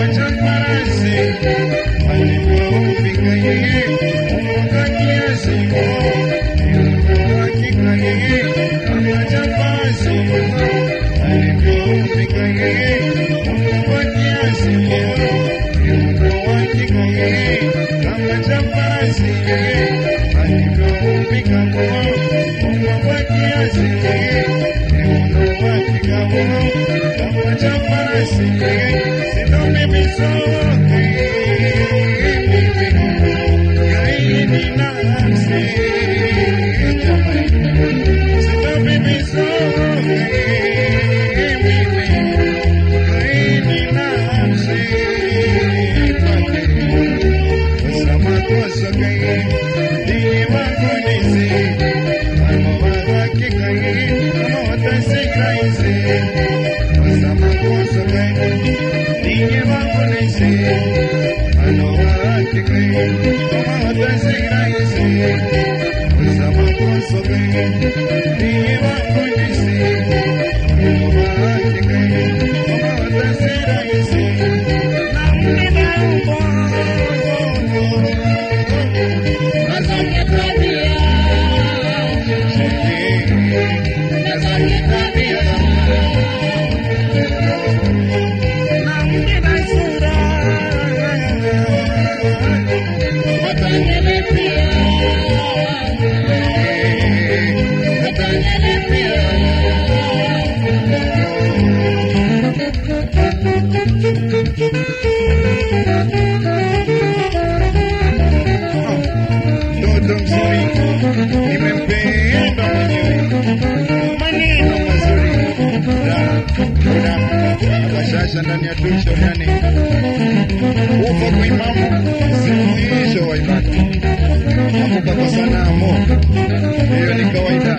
What's up, bashasha ndani ya tusho, yani ufa kwa imamu si mwisho wa ibada, nakupa kwa sanamu, hiyo ni kawaida.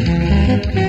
Thank you.